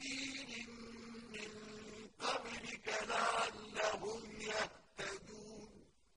سبيل